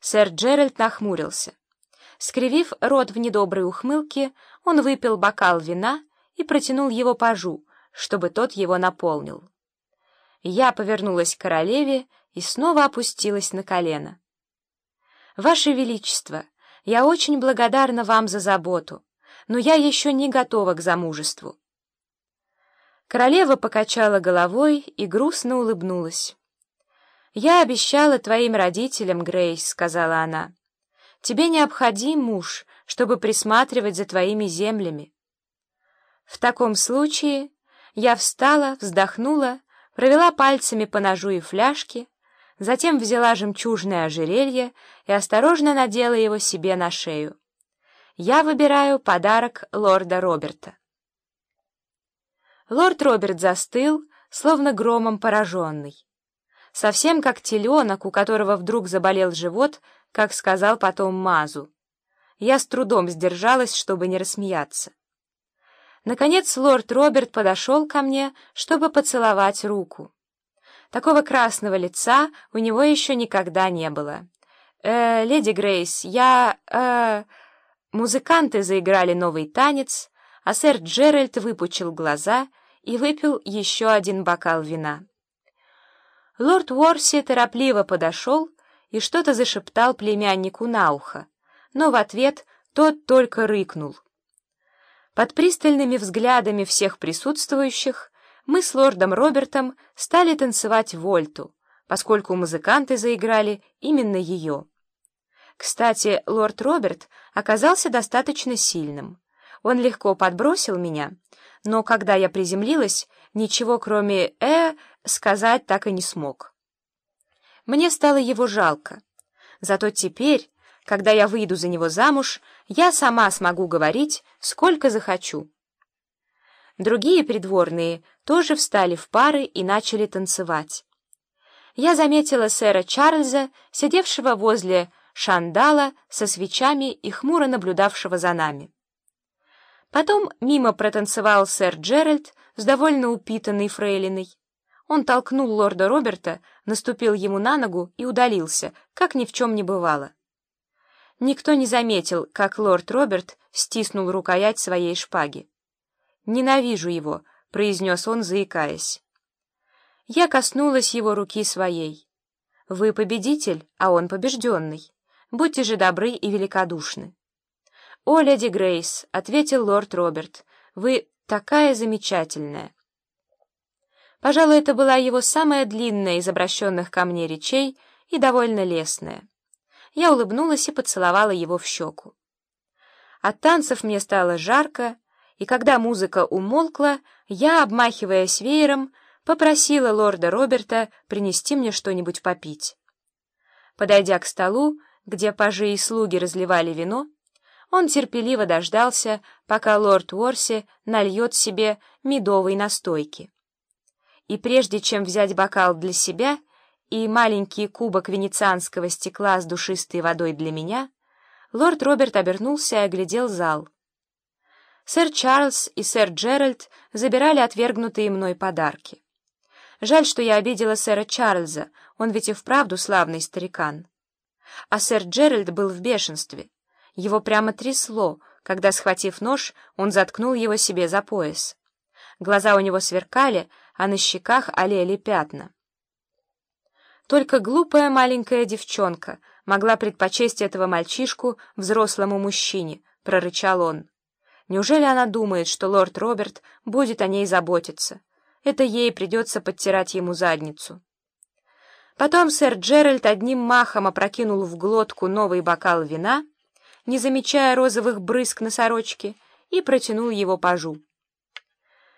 Сэр Джеральд нахмурился. Скривив рот в недоброй ухмылке, он выпил бокал вина и протянул его пажу, чтобы тот его наполнил. Я повернулась к королеве и снова опустилась на колено. «Ваше Величество, я очень благодарна вам за заботу, но я еще не готова к замужеству». Королева покачала головой и грустно улыбнулась. «Я обещала твоим родителям, Грейс», — сказала она. «Тебе необходим муж, чтобы присматривать за твоими землями». В таком случае я встала, вздохнула, провела пальцами по ножу и фляжке, затем взяла жемчужное ожерелье и осторожно надела его себе на шею. Я выбираю подарок лорда Роберта. Лорд Роберт застыл, словно громом пораженный совсем как теленок, у которого вдруг заболел живот, как сказал потом Мазу. Я с трудом сдержалась, чтобы не рассмеяться. Наконец лорд Роберт подошел ко мне, чтобы поцеловать руку. Такого красного лица у него еще никогда не было. «Э, леди Грейс, я... э...» Музыканты заиграли новый танец, а сэр Джеральд выпучил глаза и выпил еще один бокал вина. Лорд Уорси торопливо подошел и что-то зашептал племяннику на ухо, но в ответ тот только рыкнул. Под пристальными взглядами всех присутствующих мы с лордом Робертом стали танцевать вольту, поскольку музыканты заиграли именно ее. Кстати, лорд Роберт оказался достаточно сильным. Он легко подбросил меня, но когда я приземлилась, ничего кроме «э» сказать так и не смог. Мне стало его жалко. Зато теперь, когда я выйду за него замуж, я сама смогу говорить, сколько захочу. Другие придворные тоже встали в пары и начали танцевать. Я заметила сэра Чарльза, сидевшего возле шандала со свечами и хмуро наблюдавшего за нами. Потом мимо протанцевал сэр Джеральд с довольно упитанной фрейлиной. Он толкнул лорда Роберта, наступил ему на ногу и удалился, как ни в чем не бывало. Никто не заметил, как лорд Роберт стиснул рукоять своей шпаги. «Ненавижу его», — произнес он, заикаясь. Я коснулась его руки своей. «Вы победитель, а он побежденный. Будьте же добры и великодушны». «О, леди Грейс», — ответил лорд Роберт, — «вы такая замечательная». Пожалуй, это была его самая длинная из обращенных ко мне речей и довольно лестная. Я улыбнулась и поцеловала его в щеку. От танцев мне стало жарко, и когда музыка умолкла, я, обмахиваясь веером, попросила лорда Роберта принести мне что-нибудь попить. Подойдя к столу, где пажи и слуги разливали вино, он терпеливо дождался, пока лорд Уорси нальет себе медовой настойки и прежде чем взять бокал для себя и маленький кубок венецианского стекла с душистой водой для меня, лорд Роберт обернулся и оглядел зал. Сэр Чарльз и сэр Джеральд забирали отвергнутые мной подарки. Жаль, что я обидела сэра Чарльза, он ведь и вправду славный старикан. А сэр Джеральд был в бешенстве. Его прямо трясло, когда, схватив нож, он заткнул его себе за пояс. Глаза у него сверкали, а на щеках олели пятна. Только глупая маленькая девчонка могла предпочесть этого мальчишку взрослому мужчине, — прорычал он. Неужели она думает, что лорд Роберт будет о ней заботиться? Это ей придется подтирать ему задницу. Потом сэр Джеральд одним махом опрокинул в глотку новый бокал вина, не замечая розовых брызг на сорочке, и протянул его пажу.